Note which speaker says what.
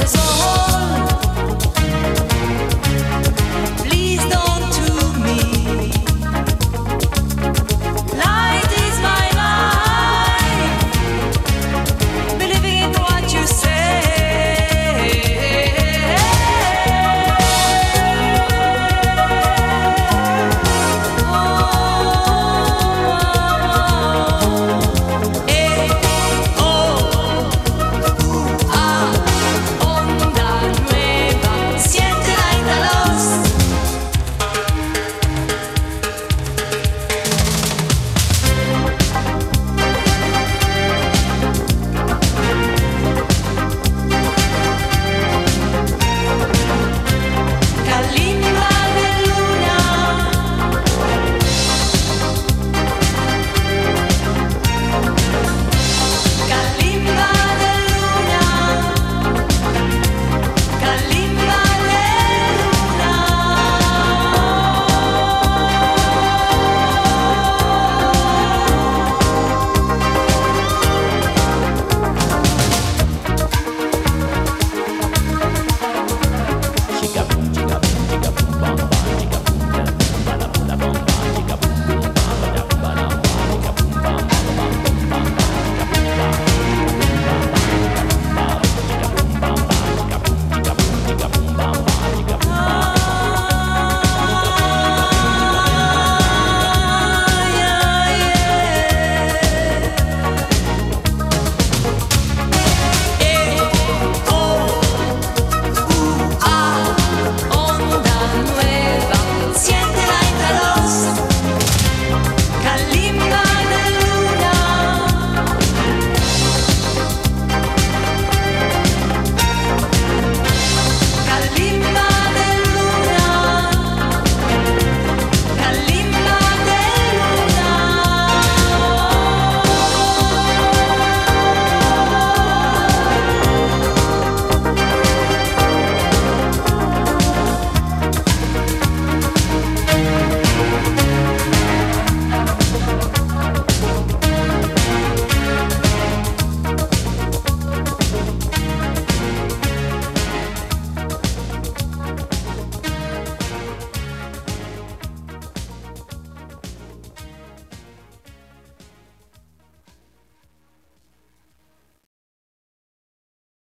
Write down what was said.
Speaker 1: there's no